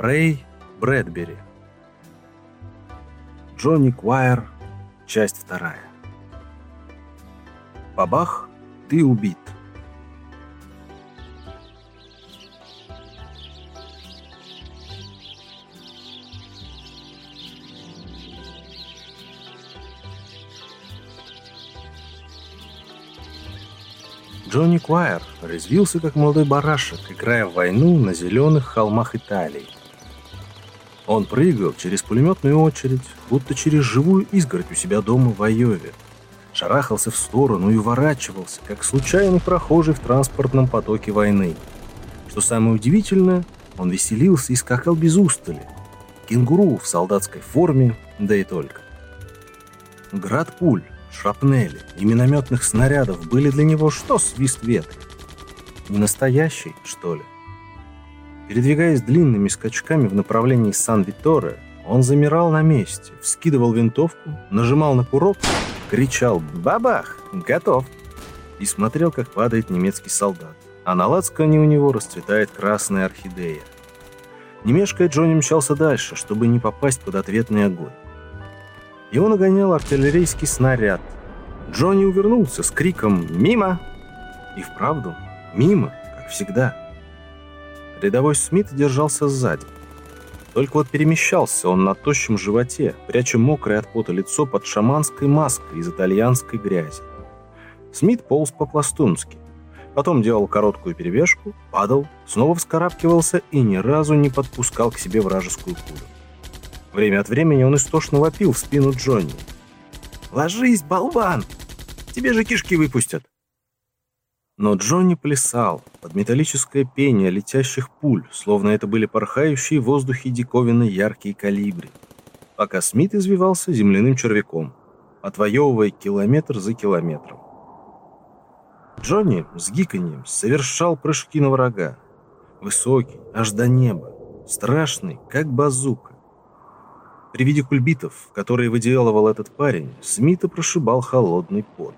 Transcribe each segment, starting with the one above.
Рэй Брэдбери. Джонни Куайер. Часть вторая. Бабах, ты убит. Джонни Куайер резвился, как молодой барашек, играя в войну на зеленых холмах Италии. Он прыгал через пулеметную очередь, будто через живую изгородь у себя дома в Айове. Шарахался в сторону и уворачивался, как случайный прохожий в транспортном потоке войны. Что самое удивительное, он веселился и скакал без устали. Кенгуру в солдатской форме, да и только. Град пуль, шрапнели и минометных снарядов были для него что свист ветра. Не настоящий, что ли? Передвигаясь длинными скачками в направлении Сан-Виторе, он замирал на месте, вскидывал винтовку, нажимал на курок, кричал «Бабах! Готов!» и смотрел, как падает немецкий солдат, а на лацкане у него расцветает красная орхидея. Не мешкая, Джонни мчался дальше, чтобы не попасть под ответный огонь. Его нагонял артиллерийский снаряд. Джонни увернулся с криком «Мимо!» И вправду, мимо, как всегда. Рядовой Смит держался сзади. Только вот перемещался он на тощем животе, пряча мокрое от пота лицо под шаманской маской из итальянской грязи. Смит полз по-пластунски. Потом делал короткую перебежку, падал, снова вскарабкивался и ни разу не подпускал к себе вражескую пулю. Время от времени он истошно вопил в спину Джонни. «Ложись, болван! Тебе же кишки выпустят!» Но Джонни плясал под металлическое пение летящих пуль, словно это были порхающие в воздухе диковинно яркие калибри, пока Смит извивался земляным червяком, отвоевывая километр за километром. Джонни с гиканьем совершал прыжки на врага. Высокий, аж до неба, страшный, как базука. При виде кульбитов, которые выделывал этот парень, Смита прошибал холодный пот.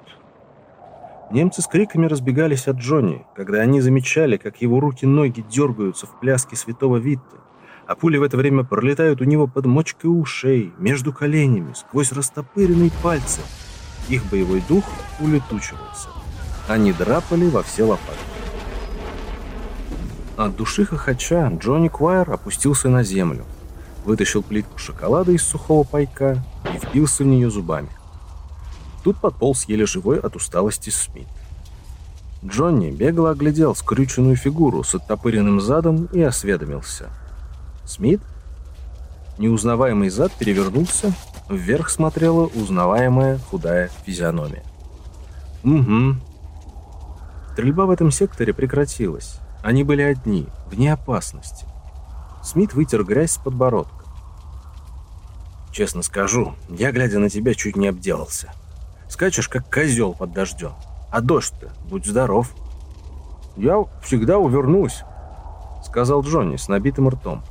Немцы с криками разбегались от Джонни, когда они замечали, как его руки-ноги дергаются в пляске святого Витта, а пули в это время пролетают у него под мочкой ушей, между коленями, сквозь растопыренные пальцы. Их боевой дух улетучивался. Они драпали во все лопатки. От души хохоча Джонни Квайер опустился на землю, вытащил плитку шоколада из сухого пайка и впился в нее зубами. Тут подполз еле живой от усталости Смит. Джонни бегло оглядел скрюченную фигуру с оттопыренным задом и осведомился. «Смит?» Неузнаваемый зад перевернулся, вверх смотрела узнаваемая худая физиономия. «Угу». Стрельба в этом секторе прекратилась. Они были одни, вне опасности. Смит вытер грязь с подбородка. «Честно скажу, я, глядя на тебя, чуть не обделался. Скачешь, как козел под дождем. А дождь-то, будь здоров». «Я всегда увернусь», — сказал Джонни с набитым ртом.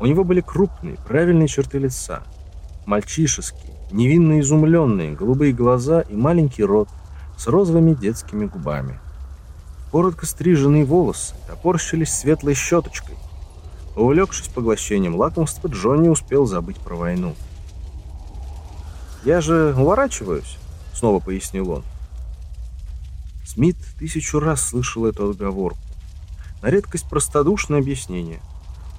У него были крупные, правильные черты лица. Мальчишеские, невинно изумленные, голубые глаза и маленький рот с розовыми детскими губами. Коротко стриженные волосы топорщились светлой щеточкой, Увлекшись поглощением лакомства, Джонни успел забыть про войну. «Я же уворачиваюсь», — снова пояснил он. Смит тысячу раз слышал эту отговорку. На редкость простодушное объяснение.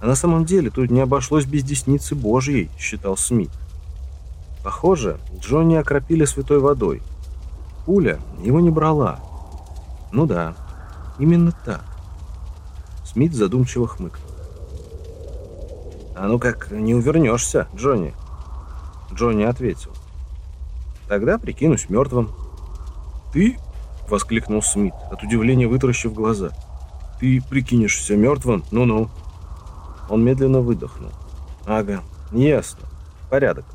А на самом деле тут не обошлось без десницы Божьей, считал Смит. Похоже, Джонни окропили святой водой. Пуля его не брала. Ну да, именно так. Смит задумчиво хмыкнул. «А ну как, не увернешься, Джонни?» Джонни ответил. «Тогда прикинусь мертвым». «Ты?» — воскликнул Смит, от удивления вытаращив глаза. «Ты прикинешься мертвым? Ну-ну». Он медленно выдохнул. «Ага, ясно. Порядок».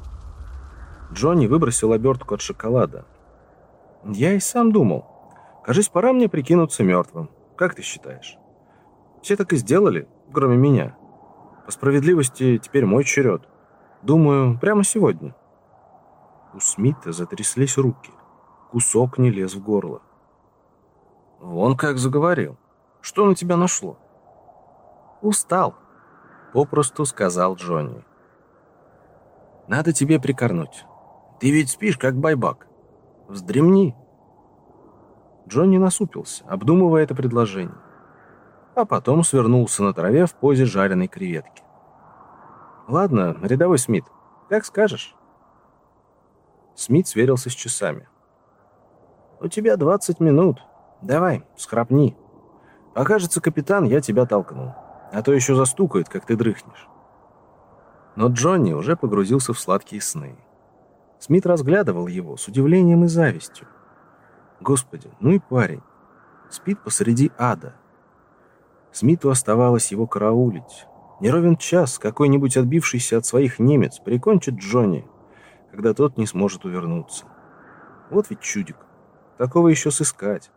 Джонни выбросил обертку от шоколада. «Я и сам думал. Кажись, пора мне прикинуться мертвым. Как ты считаешь?» «Все так и сделали, кроме меня». По справедливости, теперь мой черед. Думаю, прямо сегодня. У Смита затряслись руки. Кусок не лез в горло. Вон как заговорил. Что на тебя нашло? Устал. Попросту сказал Джонни. «Надо тебе прикорнуть. Ты ведь спишь, как байбак. Вздремни». Джонни насупился, обдумывая это предложение. А потом свернулся на траве в позе жареной креветки. «Ладно, рядовой Смит, как скажешь». Смит сверился с часами. «У тебя 20 минут. Давай, схрапни. Покажется, капитан, я тебя толкну. А то еще застукают, как ты дрыхнешь». Но Джонни уже погрузился в сладкие сны. Смит разглядывал его с удивлением и завистью. Господи, ну и парень. Спит посреди ада. Смиту оставалось его караулить. Неровен час какой-нибудь отбившийся от своих немец прикончит Джонни, когда тот не сможет увернуться. Вот ведь чудик. Такого еще сыскать.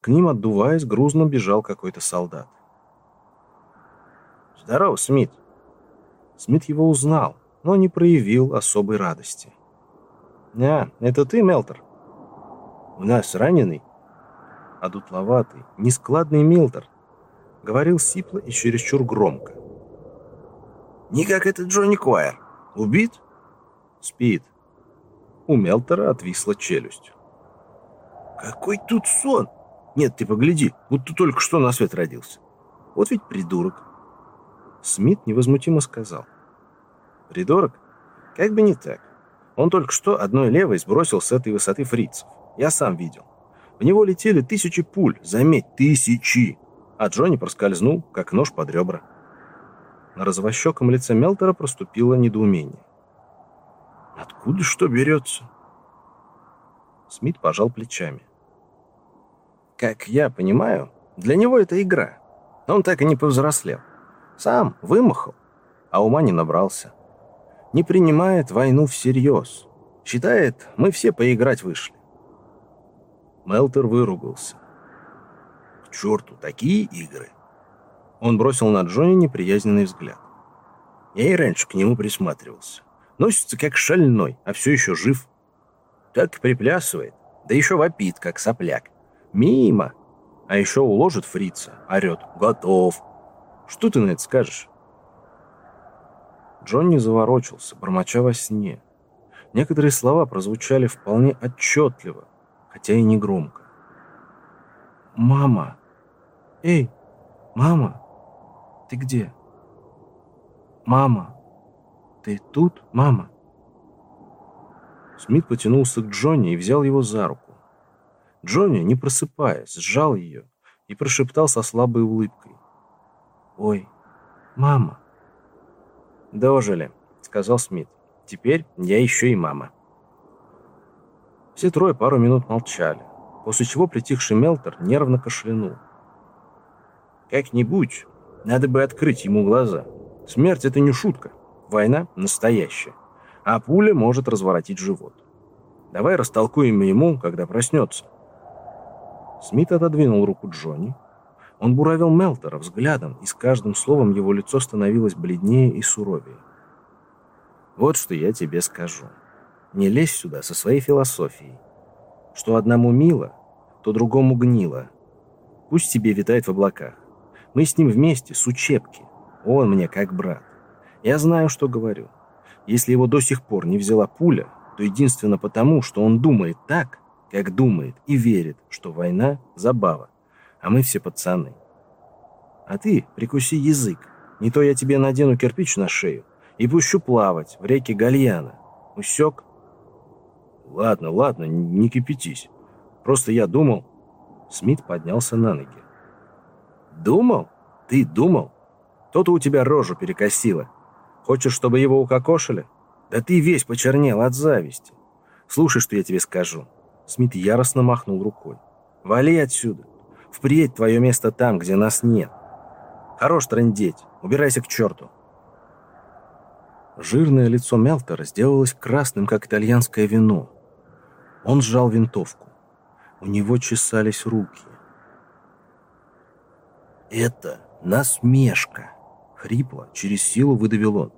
К ним, отдуваясь, грузно бежал какой-то солдат. «Здорово, Смит!» Смит его узнал, но не проявил особой радости. «А, это ты, Мелтер?» «У нас раненый?» А дутловатый, нескладный Милтер говорил сипло и чересчур громко. «Не как этот Джонни Куайр. Убит?» «Спит». У Мелтера отвисла челюсть. «Какой тут сон! Нет, ты погляди, будто только что на свет родился. Вот ведь придурок!» Смит невозмутимо сказал. «Придурок? Как бы не так. Он только что одной левой сбросил с этой высоты фрицев. Я сам видел. В него летели тысячи пуль, заметь, тысячи. А Джонни проскользнул, как нож под ребра. На розовощеком лице Мелтера проступило недоумение. «Откуда что берется?» Смит пожал плечами. «Как я понимаю, для него это игра. Он так и не повзрослел. Сам вымахал, а ума не набрался. Не принимает войну всерьез. Считает, мы все поиграть вышли. Мелтер выругался. «К черту, такие игры!» Он бросил на Джонни неприязненный взгляд. Я и раньше к нему присматривался. Носится как шальной, а все еще жив. Так приплясывает, да еще вопит, как сопляк. Мимо! А еще уложит фрица, орет. Готов! Что ты на это скажешь? Джонни заворочился, бормоча во сне. Некоторые слова прозвучали вполне отчетливо, хотя и не громко. «Мама! Эй, мама! Ты где? Мама! Ты тут, мама?» Смит потянулся к Джонни и взял его за руку. Джонни, не просыпаясь, сжал ее и прошептал со слабой улыбкой. «Ой, мама!» «Дожили», — сказал Смит. «Теперь я еще и мама». Все трое пару минут молчали, после чего притихший Мелтер нервно кашлянул. «Как-нибудь надо бы открыть ему глаза. Смерть — это не шутка. Война настоящая. А пуля может разворотить живот. Давай растолкуем ему, когда проснется». Смит отодвинул руку Джонни. Он буравил Мелтера взглядом, и с каждым словом его лицо становилось бледнее и суровее. «Вот что я тебе скажу. Не лезь сюда со своей философией. Что одному мило, то другому гнило. Пусть себе витает в облаках. Мы с ним вместе, с учебки. Он мне как брат. Я знаю, что говорю. Если его до сих пор не взяла пуля, то единственно потому, что он думает так, как думает, и верит, что война – забава, а мы все пацаны. А ты прикуси язык, не то я тебе надену кирпич на шею и пущу плавать в реке Гальяна. Усек? «Ладно, ладно, не кипятись. Просто я думал...» Смит поднялся на ноги. «Думал? Ты думал? То-то у тебя рожу перекосило. Хочешь, чтобы его укокошили? Да ты весь почернел от зависти. Слушай, что я тебе скажу». Смит яростно махнул рукой. «Вали отсюда. Впредь твое место там, где нас нет. Хорош трындеть. Убирайся к черту». Жирное лицо Мелтера сделалось красным, как итальянское вино. Он сжал винтовку. У него чесались руки. «Это насмешка!» — хрипло, через силу выдавил он.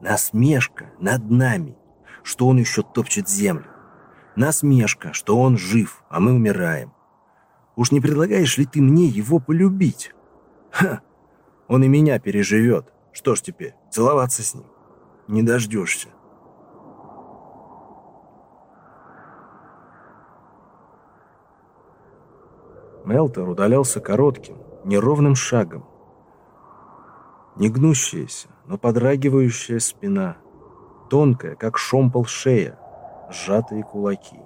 «Насмешка над нами, что он еще топчет землю. Насмешка, что он жив, а мы умираем. Уж не предлагаешь ли ты мне его полюбить? Ха! Он и меня переживет. Что ж теперь, целоваться с ним? Не дождешься. Мелтор удалялся коротким, неровным шагом. Негнущаяся, но подрагивающая спина, тонкая, как шомпол шея, сжатые кулаки.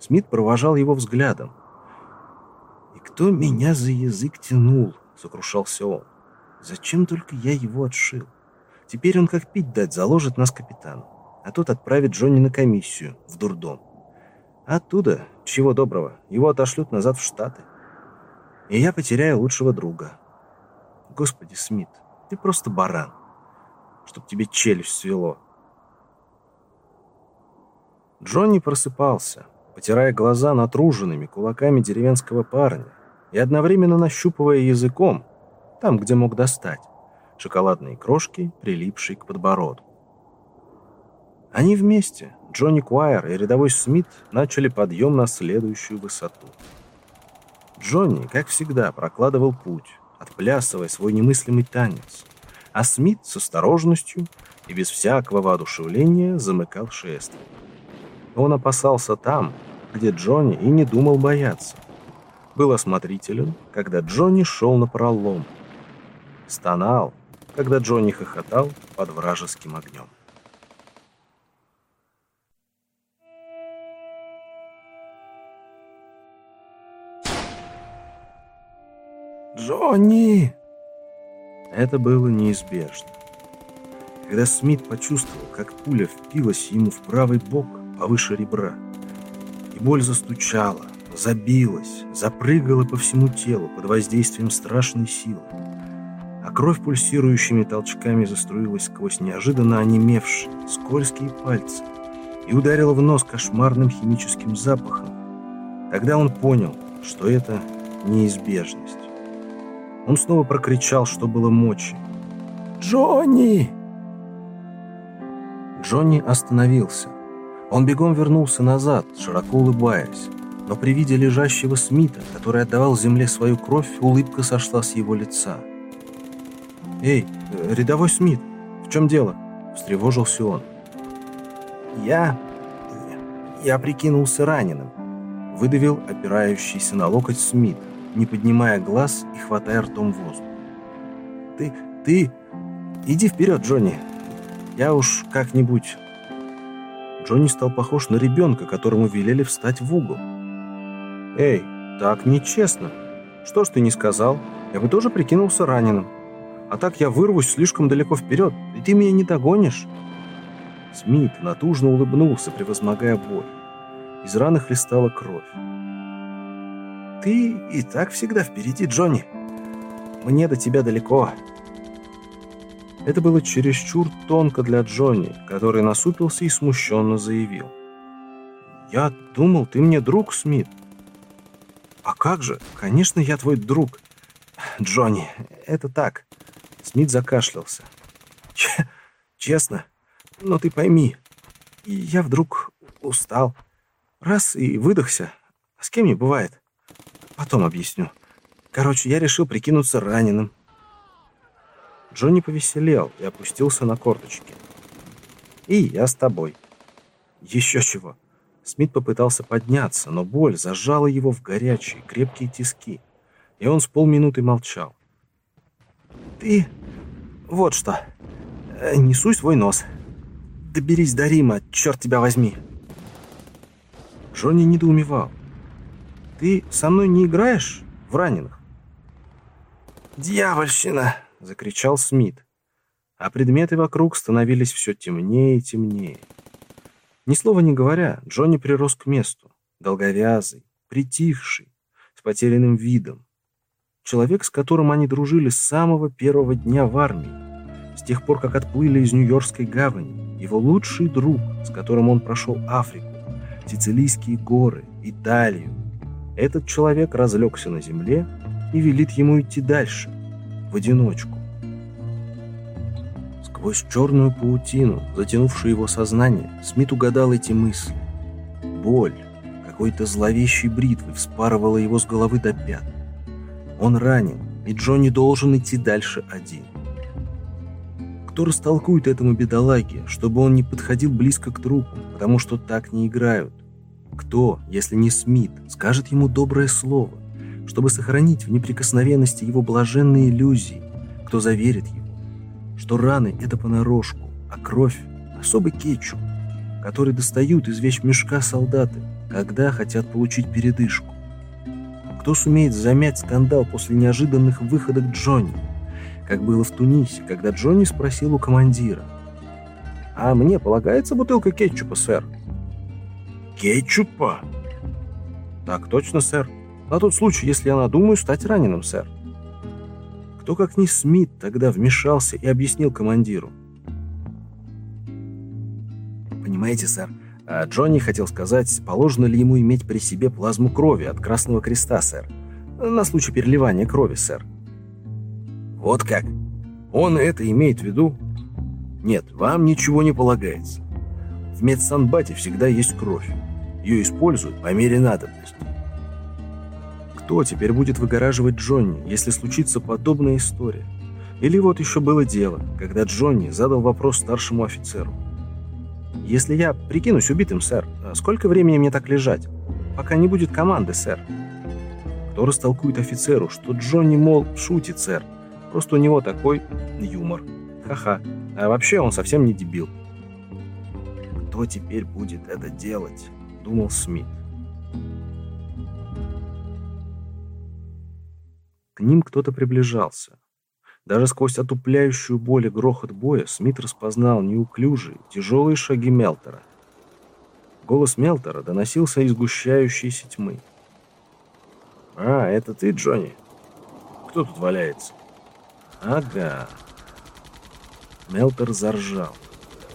Смит провожал его взглядом. «И кто меня за язык тянул?» — сокрушался он. «Зачем только я его отшил? Теперь он как пить дать заложит нас капитану, а тот отправит Джонни на комиссию, в дурдом. Оттуда, чего доброго, его отошлют назад в Штаты. И я потеряю лучшего друга. Господи, Смит, ты просто баран. Чтоб тебе челюсть свело». Джонни просыпался, потирая глаза натруженными кулаками деревенского парня и одновременно нащупывая языком, там, где мог достать, шоколадные крошки, прилипшие к подбородку. Они вместе, Джонни Куайер и рядовой Смит, начали подъем на следующую высоту. Джонни, как всегда, прокладывал путь, отплясывая свой немыслимый танец, а Смит с осторожностью и без всякого воодушевления замыкал шествие. Он опасался там, где Джонни и не думал бояться. Был осмотрителен, когда Джонни шел на пролом. Стонал, когда Джонни хохотал под вражеским огнем. «Джонни!» Это было неизбежно. Когда Смит почувствовал, как пуля впилась ему в правый бок повыше ребра, и боль застучала, забилась, запрыгала по всему телу под воздействием страшной силы. А кровь пульсирующими толчками заструилась сквозь неожиданно онемевшие, скользкие пальцы и ударила в нос кошмарным химическим запахом. Тогда он понял, что это неизбежность. Он снова прокричал, что было мочи. «Джонни!» Джонни остановился. Он бегом вернулся назад, широко улыбаясь. Но при виде лежащего Смита, который отдавал земле свою кровь, улыбка сошла с его лица. «Эй, рядовой Смит, в чем дело?» – встревожился он. «Я... я прикинулся раненым», – выдавил опирающийся на локоть Смит, не поднимая глаз и хватая ртом воздух. «Ты... ты... иди вперед, Джонни. Я уж как-нибудь Джонни стал похож на ребенка, которому велели встать в угол. «Эй, так нечестно. Что ж ты не сказал? Я бы тоже прикинулся раненым. А так я вырвусь слишком далеко вперед, и ты меня не догонишь». Смит натужно улыбнулся, превозмогая боль. Из раны хлестала кровь. «Ты и так всегда впереди, Джонни. Мне до тебя далеко». Это было чересчур тонко для Джонни, который насупился и смущенно заявил. «Я думал, ты мне друг, Смит». «А как же? Конечно, я твой друг». «Джонни, это так». Смит закашлялся. «Честно, но ты пойми, я вдруг устал. Раз и выдохся. С кем не бывает. Потом объясню. Короче, я решил прикинуться раненым. Джонни повеселел и опустился на корточки. «И я с тобой». «Еще чего». Смит попытался подняться, но боль зажала его в горячие, крепкие тиски, и он с полминуты молчал. «Ты... вот что. Э, не суй свой нос. Доберись до Рима, черт тебя возьми». Джонни недоумевал. «Ты со мной не играешь в раненых?» «Дьявольщина!» — закричал Смит. А предметы вокруг становились все темнее и темнее. Ни слова не говоря, Джонни прирос к месту, долговязый, притихший, с потерянным видом. Человек, с которым они дружили с самого первого дня в армии, с тех пор, как отплыли из Нью-Йоркской гавани, его лучший друг, с которым он прошел Африку, Сицилийские горы, Италию. Этот человек разлегся на земле и велит ему идти дальше, в одиночку. Сквозь черную паутину, затянувшую его сознание, Смит угадал эти мысли. Боль какой-то зловещей бритвой вспарывала его с головы до пят. Он ранен, и Джонни должен идти дальше один. Кто растолкует этому бедолаге, чтобы он не подходил близко к трупу, потому что так не играют? Кто, если не Смит, скажет ему доброе слово, чтобы сохранить в неприкосновенности его блаженные иллюзии? Кто заверит его, что раны — это понарошку, а кровь — особый кетчуп, который достают из вещмешка солдаты, когда хотят получить передышку? Кто сумеет замять скандал после неожиданных выходок Джонни? Как было в Тунисе, когда Джонни спросил у командира. «А мне полагается бутылка кетчупа, сэр?» «Кетчупа?» «Так точно, сэр. На тот случай, если я надумаю стать раненым, сэр». Кто, как ни Смит, тогда вмешался и объяснил командиру. «Понимаете, сэр, а Джонни хотел сказать, положено ли ему иметь при себе плазму крови от Красного Креста, сэр. На случай переливания крови, сэр». «Вот как? Он это имеет в виду?» «Нет, вам ничего не полагается. В медсанбате всегда есть кровь. Ее используют по мере надобности. Кто теперь будет выгораживать Джонни, если случится подобная история? Или вот еще было дело, когда Джонни задал вопрос старшему офицеру. «Если я прикинусь убитым, сэр, сколько времени мне так лежать? Пока не будет команды, сэр». Кто растолкует офицеру, что Джонни, мол, шутит, сэр. Просто у него такой юмор. Ха-ха. А вообще он совсем не дебил. «Кто теперь будет это делать?» — думал Смит. К ним кто-то приближался. Даже сквозь отупляющую боль и грохот боя Смит распознал неуклюжие, тяжелые шаги Мелтера. Голос Мелтера доносился из сгущающейся тьмы. «А, это ты, Джонни? Кто тут валяется?» «Ага». Мелтер заржал.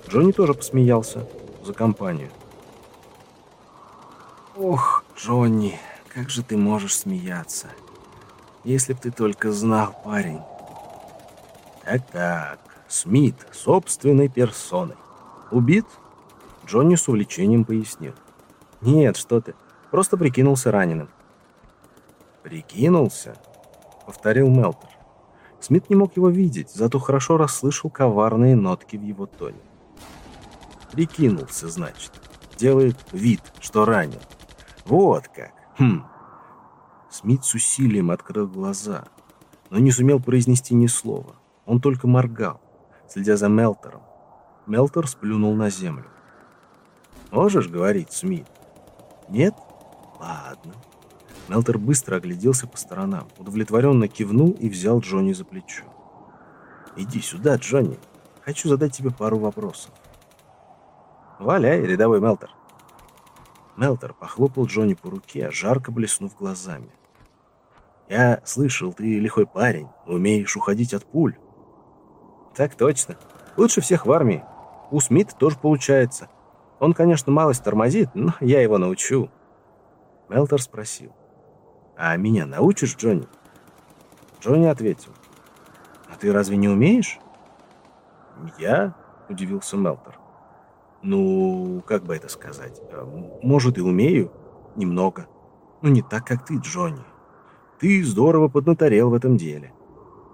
Джонни тоже посмеялся за компанию. «Ох, Джонни, как же ты можешь смеяться?» Если б ты только знал, парень. Так-так, Смит собственной персоной. Убит? Джонни с увлечением пояснил. Нет, что ты. Просто прикинулся раненым. Прикинулся? Повторил Мелтер. Смит не мог его видеть, зато хорошо расслышал коварные нотки в его тоне. Прикинулся, значит. Делает вид, что ранен. Вот как. Хм. Смит с усилием открыл глаза, но не сумел произнести ни слова. Он только моргал, следя за Мелтером. Мелтер сплюнул на землю. «Можешь говорить, Смит?» «Нет? Ладно». Мелтер быстро огляделся по сторонам, удовлетворенно кивнул и взял Джонни за плечо. «Иди сюда, Джонни. Хочу задать тебе пару вопросов». «Валяй, рядовой Мелтер». Мелтер похлопал Джонни по руке, жарко блеснув глазами. Я слышал, ты лихой парень, умеешь уходить от пуль. Так точно. Лучше всех в армии. У Смита тоже получается. Он, конечно, малость тормозит, но я его научу. Мелтер спросил. А меня научишь, Джонни? Джонни ответил. А ты разве не умеешь? Я? Удивился Мелтер. Ну, как бы это сказать? Может, и умею. Немного. Но не так, как ты, Джонни. Ты здорово поднаторел в этом деле.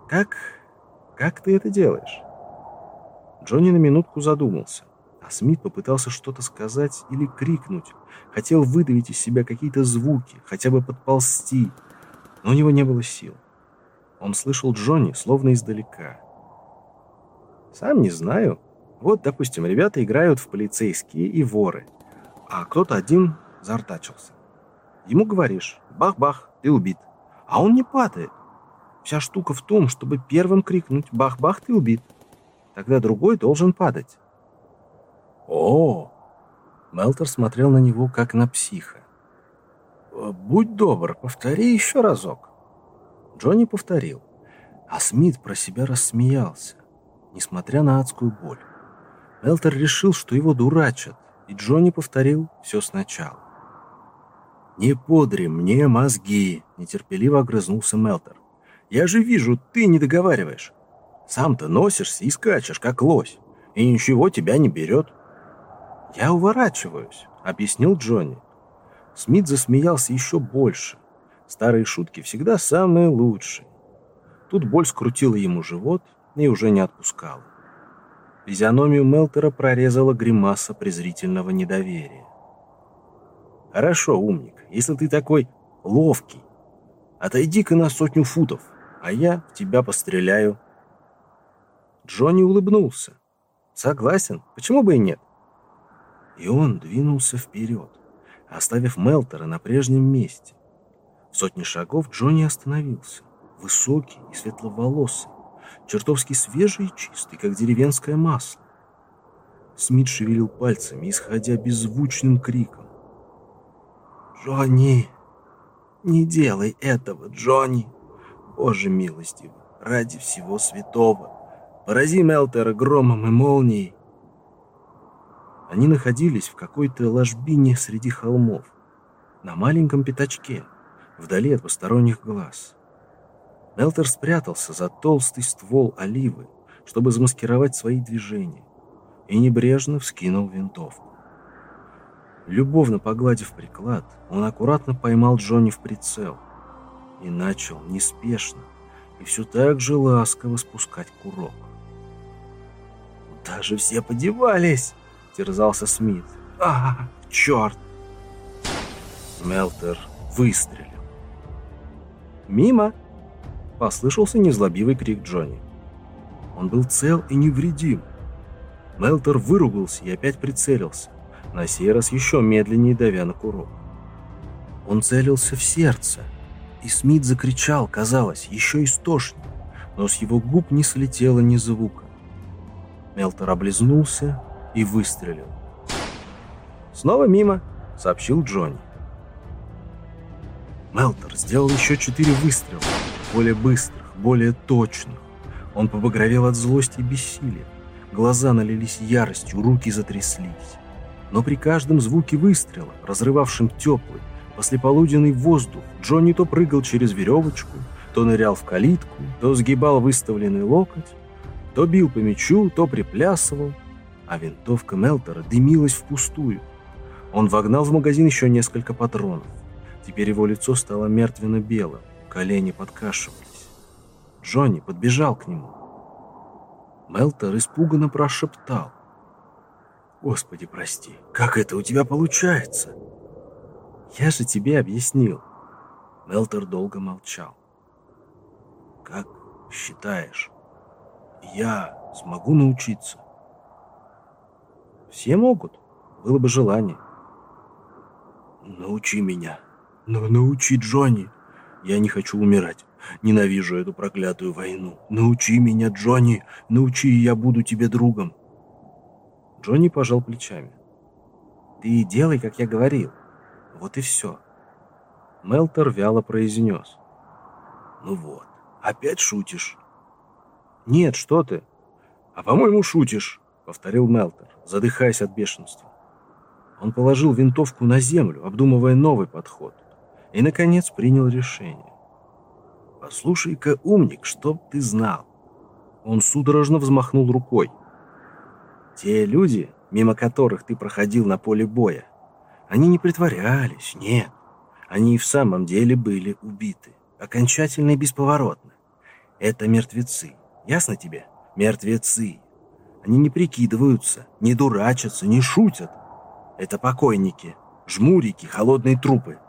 Как... как ты это делаешь?» Джонни на минутку задумался, а Смит попытался что-то сказать или крикнуть. Хотел выдавить из себя какие-то звуки, хотя бы подползти, но у него не было сил. Он слышал Джонни словно издалека. «Сам не знаю. Вот, допустим, ребята играют в полицейские и воры, а кто-то один заортачился. Ему говоришь «бах-бах, ты убит» а он не падает. Вся штука в том, чтобы первым крикнуть «бах-бах, ты убит». Тогда другой должен падать. О! Мелтер смотрел на него, как на психа. «Будь добр, повтори еще разок». Джонни повторил, а Смит про себя рассмеялся, несмотря на адскую боль. Мелтер решил, что его дурачат, и Джонни повторил все сначала. «Не подри мне мозги!» – нетерпеливо огрызнулся Мелтер. «Я же вижу, ты не договариваешь. Сам-то носишься и скачешь, как лось, и ничего тебя не берет». «Я уворачиваюсь», – объяснил Джонни. Смит засмеялся еще больше. Старые шутки всегда самые лучшие. Тут боль скрутила ему живот и уже не отпускала. Физиономию Мелтера прорезала гримаса презрительного недоверия. «Хорошо, умник, если ты такой ловкий, отойди-ка на сотню футов, а я в тебя постреляю». Джонни улыбнулся. «Согласен, почему бы и нет?» И он двинулся вперед, оставив Мелтера на прежнем месте. В сотни шагов Джонни остановился, высокий и светловолосый, чертовски свежий и чистый, как деревенское масло. Смит шевелил пальцами, исходя беззвучным криком. «Джонни! Не делай этого, Джонни! Боже милостивый, ради всего святого! Порази Мелтера громом и молнией!» Они находились в какой-то ложбине среди холмов, на маленьком пятачке, вдали от посторонних глаз. Мелтер спрятался за толстый ствол оливы, чтобы замаскировать свои движения, и небрежно вскинул винтовку. Любовно погладив приклад, он аккуратно поймал Джонни в прицел и начал неспешно и все так же ласково спускать курок. «Даже все подевались!» — терзался Смит. «А, черт!» Мелтер выстрелил. «Мимо!» Послышался незлобивый крик Джонни. Он был цел и невредим. Мелтер выругался и опять прицелился, на сей раз еще медленнее давя на курок. Он целился в сердце, и Смит закричал, казалось, еще истошнее, но с его губ не слетело ни звука. Мелтер облизнулся и выстрелил. «Снова мимо», — сообщил Джонни. Мелтер сделал еще четыре выстрела, более быстрых, более точных. Он побагровел от злости и бессилия. Глаза налились яростью, руки затряслись. Но при каждом звуке выстрела, разрывавшем теплый, послеполуденный воздух, Джонни то прыгал через веревочку, то нырял в калитку, то сгибал выставленный локоть, то бил по мячу, то приплясывал, а винтовка Мелтера дымилась впустую. Он вогнал в магазин еще несколько патронов. Теперь его лицо стало мертвенно-белым. Колени подкашивались. Джонни подбежал к нему. Мелтер испуганно прошептал. «Господи, прости, как это у тебя получается?» «Я же тебе объяснил». Мелтер долго молчал. «Как считаешь, я смогу научиться?» «Все могут, было бы желание». «Научи меня, но научи Джонни», я не хочу умирать. Ненавижу эту проклятую войну. Научи меня, Джонни. Научи, и я буду тебе другом. Джонни пожал плечами. Ты делай, как я говорил. Вот и все. Мелтер вяло произнес. Ну вот, опять шутишь? Нет, что ты? А по-моему, шутишь, повторил Мелтер, задыхаясь от бешенства. Он положил винтовку на землю, обдумывая новый подход и, наконец, принял решение. «Послушай-ка, умник, чтоб ты знал!» Он судорожно взмахнул рукой. «Те люди, мимо которых ты проходил на поле боя, они не притворялись, нет. Они и в самом деле были убиты, окончательно и бесповоротно. Это мертвецы, ясно тебе? Мертвецы. Они не прикидываются, не дурачатся, не шутят. Это покойники, жмурики, холодные трупы.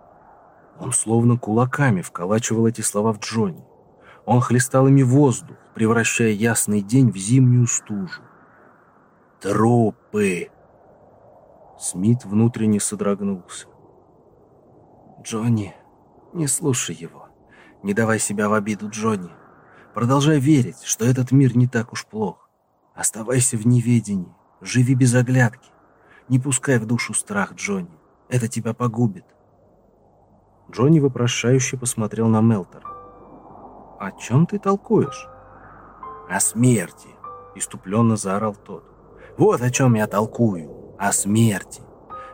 Он словно кулаками вколачивал эти слова в Джонни. Он хлестал ими воздух, превращая ясный день в зимнюю стужу. «Трупы!» Смит внутренне содрогнулся. «Джонни, не слушай его. Не давай себя в обиду, Джонни. Продолжай верить, что этот мир не так уж плох. Оставайся в неведении, живи без оглядки. Не пускай в душу страх, Джонни. Это тебя погубит. Джонни вопрошающе посмотрел на Мелтера. «О чем ты толкуешь?» «О смерти!» – иступленно заорал тот. «Вот о чем я толкую! О смерти!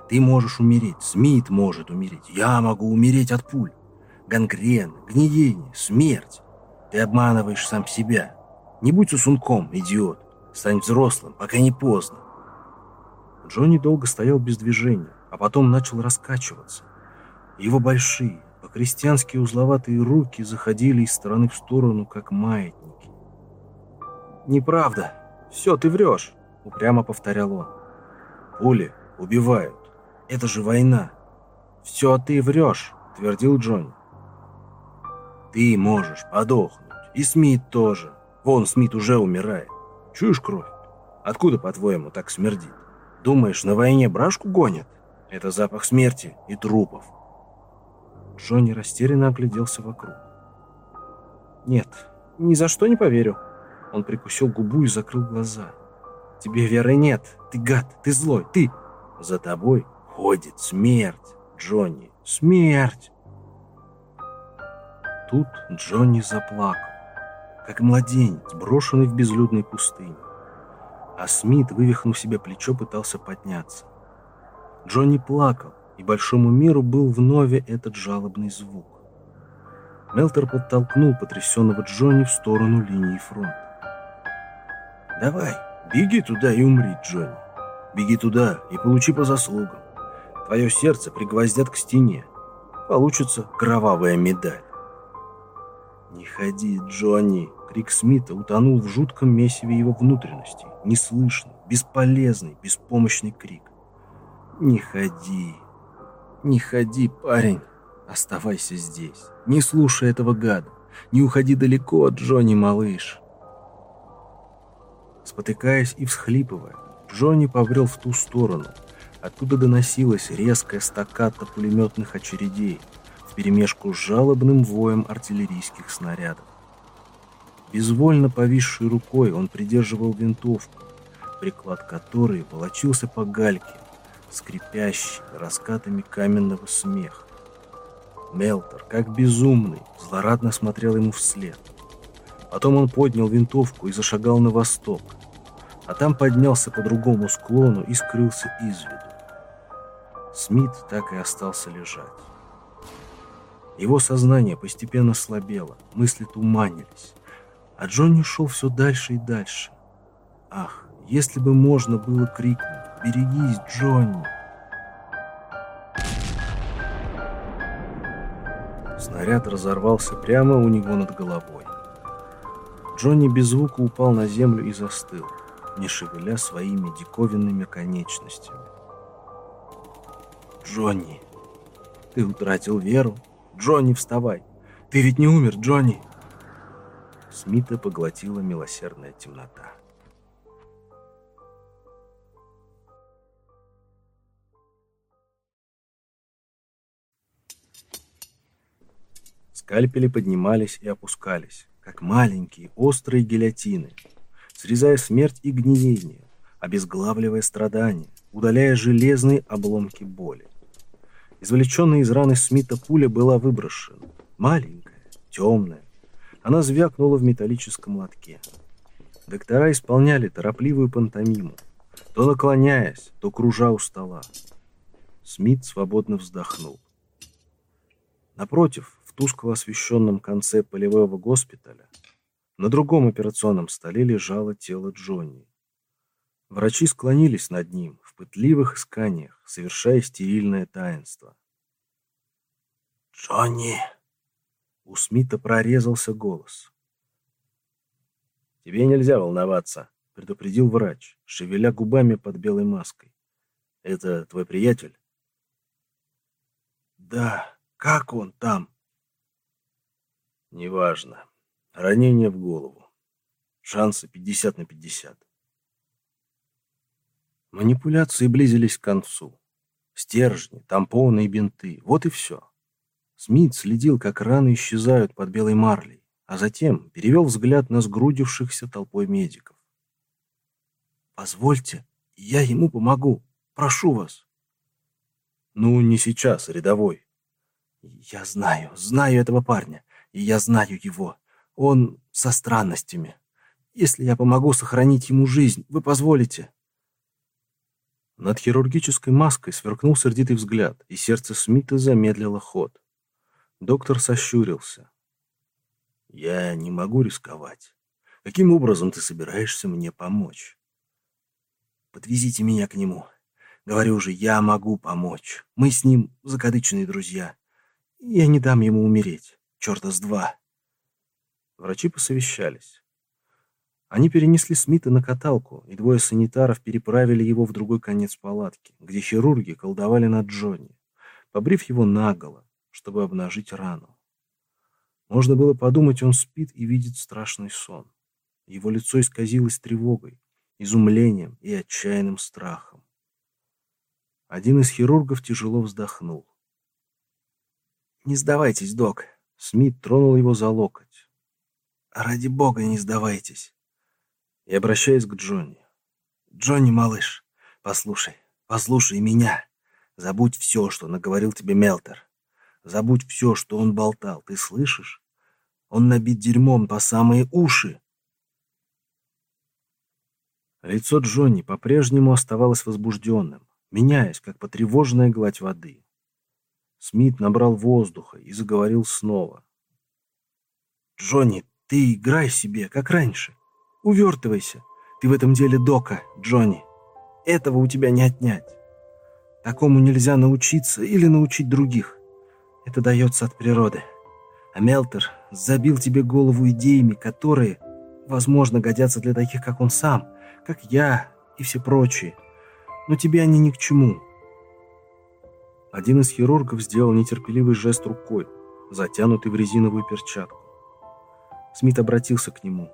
Ты можешь умереть, Смит может умереть, я могу умереть от пуль. Гангрен, гниение, смерть. Ты обманываешь сам себя. Не будь сусунком, идиот. Стань взрослым, пока не поздно». Джонни долго стоял без движения, а потом начал раскачиваться. Его большие, По-крестьянски узловатые руки заходили из стороны в сторону, как маятники. «Неправда. Все, ты врешь», — упрямо повторял он. «Пули убивают. Это же война». «Все ты врешь», — твердил Джонни. «Ты можешь подохнуть. И Смит тоже. Вон, Смит уже умирает. Чуешь кровь? Откуда, по-твоему, так смердит? Думаешь, на войне брашку гонят? Это запах смерти и трупов. Джонни растерянно огляделся вокруг. «Нет, ни за что не поверю». Он прикусил губу и закрыл глаза. «Тебе веры нет. Ты гад, ты злой, ты...» «За тобой ходит смерть, Джонни, смерть!» Тут Джонни заплакал, как младенец, брошенный в безлюдной пустыне. А Смит, вывихнув себе плечо, пытался подняться. Джонни плакал, и большому миру был вновь этот жалобный звук. Мелтер подтолкнул потрясенного Джонни в сторону линии фронта. «Давай, беги туда и умри, Джонни. Беги туда и получи по заслугам. Твое сердце пригвоздят к стене. Получится кровавая медаль». «Не ходи, Джонни!» Крик Смита утонул в жутком месиве его внутренностей. Неслышный, бесполезный, беспомощный крик. «Не ходи!» «Не ходи, парень. Оставайся здесь. Не слушай этого гада. Не уходи далеко от Джонни, малыш». Спотыкаясь и всхлипывая, Джонни побрел в ту сторону, откуда доносилась резкая стаката пулеметных очередей вперемешку с жалобным воем артиллерийских снарядов. Безвольно повисшей рукой он придерживал винтовку, приклад которой волочился по гальке, скрипящий раскатами каменного смеха. Мелтор, как безумный, злорадно смотрел ему вслед. Потом он поднял винтовку и зашагал на восток, а там поднялся по другому склону и скрылся из виду. Смит так и остался лежать. Его сознание постепенно слабело, мысли туманились, а Джонни шел все дальше и дальше. Ах, если бы можно было крикнуть «Берегись, Джонни!» Снаряд разорвался прямо у него над головой. Джонни без звука упал на землю и застыл, не шевеля своими диковинными конечностями. «Джонни, ты утратил веру? Джонни, вставай! Ты ведь не умер, Джонни!» Смита поглотила милосердная темнота. Скальпели поднимались и опускались, как маленькие острые гильотины, срезая смерть и гниение, обезглавливая страдания, удаляя железные обломки боли. Извлеченная из раны Смита пуля была выброшена. Маленькая, темная. Она звякнула в металлическом лотке. Доктора исполняли торопливую пантомиму, то наклоняясь, то кружа у стола. Смит свободно вздохнул. Напротив, тускло освещенном конце полевого госпиталя на другом операционном столе лежало тело Джонни. Врачи склонились над ним в пытливых исканиях, совершая стерильное таинство. «Джонни!» У Смита прорезался голос. «Тебе нельзя волноваться», — предупредил врач, шевеля губами под белой маской. «Это твой приятель?» «Да, как он там?» Неважно. Ранение в голову. Шансы 50 на 50. Манипуляции близились к концу. Стержни, тампоны и бинты. Вот и все. Смит следил, как раны исчезают под белой марлей, а затем перевел взгляд на сгрудившихся толпой медиков. «Позвольте, я ему помогу. Прошу вас». «Ну, не сейчас, рядовой». «Я знаю, знаю этого парня и я знаю его. Он со странностями. Если я помогу сохранить ему жизнь, вы позволите?» Над хирургической маской сверкнул сердитый взгляд, и сердце Смита замедлило ход. Доктор сощурился. «Я не могу рисковать. Каким образом ты собираешься мне помочь?» «Подвезите меня к нему. Говорю же, я могу помочь. Мы с ним закадычные друзья. Я не дам ему умереть. Черта с два. Врачи посовещались. Они перенесли Смита на каталку, и двое санитаров переправили его в другой конец палатки, где хирурги колдовали над Джонни, побрив его наголо, чтобы обнажить рану. Можно было подумать, он спит и видит страшный сон. Его лицо исказилось тревогой, изумлением и отчаянным страхом. Один из хирургов тяжело вздохнул. «Не сдавайтесь, док!» Смит тронул его за локоть. «Ради бога, не сдавайтесь!» И обращаясь к Джонни. «Джонни, малыш, послушай, послушай меня. Забудь все, что наговорил тебе Мелтер. Забудь все, что он болтал, ты слышишь? Он набит дерьмом по самые уши!» Лицо Джонни по-прежнему оставалось возбужденным, меняясь, как потревоженная гладь воды. Смит набрал воздуха и заговорил снова. «Джонни, ты играй себе, как раньше. Увертывайся. Ты в этом деле дока, Джонни. Этого у тебя не отнять. Такому нельзя научиться или научить других. Это дается от природы. А Мелтер забил тебе голову идеями, которые, возможно, годятся для таких, как он сам, как я и все прочие. Но тебе они ни к чему. Один из хирургов сделал нетерпеливый жест рукой, затянутый в резиновую перчатку. Смит обратился к нему.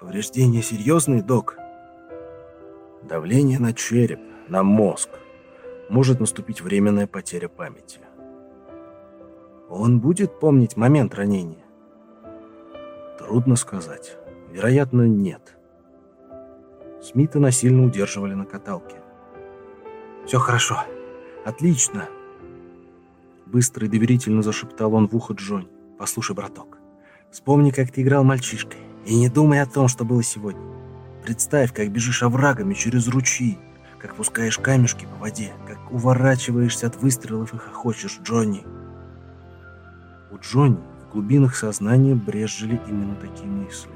«Повреждения серьезные, док?» «Давление на череп, на мозг. Может наступить временная потеря памяти». «Он будет помнить момент ранения?» «Трудно сказать. Вероятно, нет». Смита насильно удерживали на каталке. «Все хорошо. Отлично!» Быстро и доверительно зашептал он в ухо Джонни. «Послушай, браток, вспомни, как ты играл мальчишкой, и не думай о том, что было сегодня. Представь, как бежишь оврагами через ручьи, как пускаешь камешки по воде, как уворачиваешься от выстрелов и хохочешь, Джонни!» У Джонни в глубинах сознания брезжили именно такие мысли.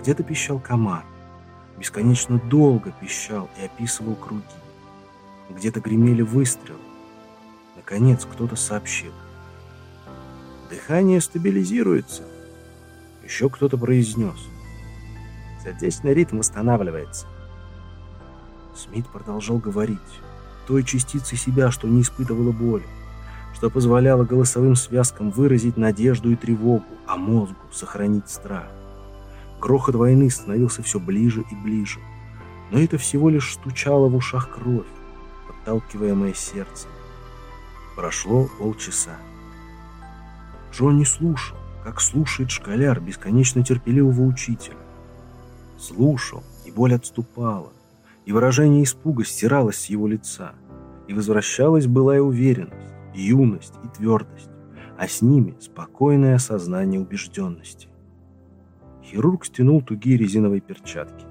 Где-то пищал комар. Бесконечно долго пищал и описывал круги. Где-то гремели выстрелы. Наконец кто-то сообщил. Дыхание стабилизируется. Еще кто-то произнес. Сердечный ритм восстанавливается. Смит продолжал говорить. Той частицы себя, что не испытывала боли что позволяло голосовым связкам выразить надежду и тревогу, а мозгу сохранить страх. Грохот войны становился все ближе и ближе. Но это всего лишь стучало в ушах кровь, подталкиваемое сердцем. Прошло полчаса. Джонни слушал, как слушает школяр бесконечно терпеливого учителя. Слушал, и боль отступала, и выражение испуга стиралось с его лица, и возвращалась былая уверенность, юность и твердость, а с ними спокойное осознание убежденности. Хирург стянул тугие резиновые перчатки.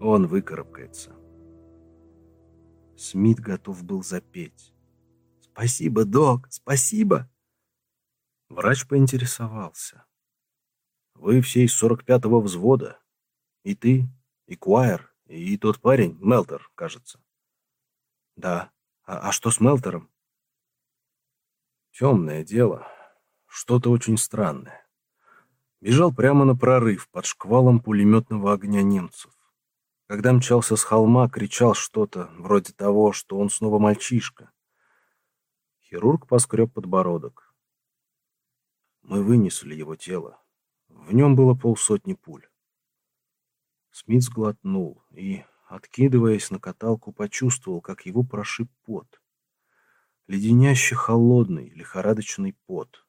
Он выкарабкается. Смит готов был запеть. «Спасибо, док, спасибо!» Врач поинтересовался. «Вы все из 45-го взвода? И ты, и Куайер, и тот парень, Мелтер, кажется?» «Да. А, а что с Мелтером?» «Темное дело. Что-то очень странное. Бежал прямо на прорыв под шквалом пулеметного огня немцев. Когда мчался с холма, кричал что-то, вроде того, что он снова мальчишка. Хирург поскреб подбородок. Мы вынесли его тело. В нем было полсотни пуль. Смит сглотнул и, откидываясь на каталку, почувствовал, как его прошиб пот. Леденяще холодный, лихорадочный пот.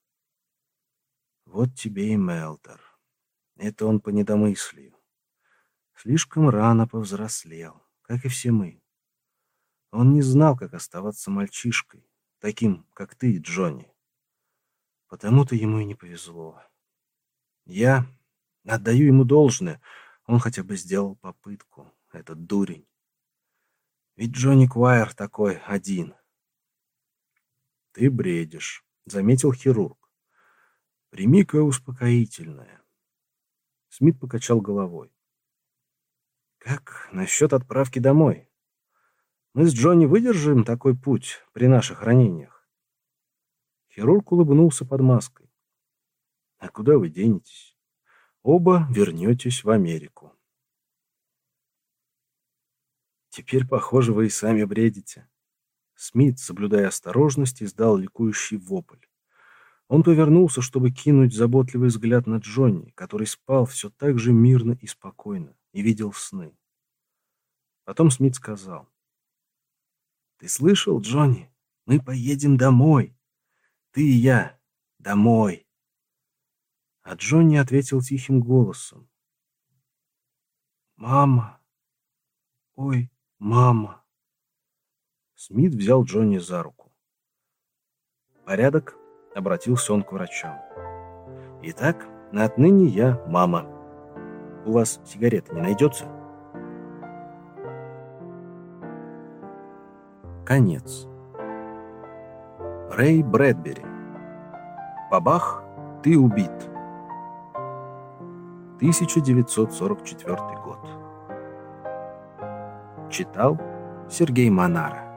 Вот тебе и Мелтер. Это он по недомыслию. Слишком рано повзрослел, как и все мы. Он не знал, как оставаться мальчишкой, таким, как ты, Джонни. Потому-то ему и не повезло. Я отдаю ему должное, он хотя бы сделал попытку, этот дурень. Ведь Джонни Куайер такой один. Ты бредишь, заметил хирург. Прими-ка успокоительное. Смит покачал головой. Как насчет отправки домой? Мы с Джонни выдержим такой путь при наших ранениях. Хирург улыбнулся под маской. А куда вы денетесь? Оба вернетесь в Америку. Теперь, похоже, вы и сами бредите. Смит, соблюдая осторожность, издал ликующий вопль. Он повернулся, чтобы кинуть заботливый взгляд на Джонни, который спал все так же мирно и спокойно и видел сны. Потом Смит сказал. «Ты слышал, Джонни? Мы поедем домой. Ты и я. Домой». А Джонни ответил тихим голосом. «Мама! Ой, мама!» Смит взял Джонни за руку. «Порядок?» — обратился он к врачам. «Итак, отныне я мама. У вас сигареты не найдется?» Конец. Рэй Брэдбери. Бабах, ты убит. 1944 год. Читал Сергей Монара.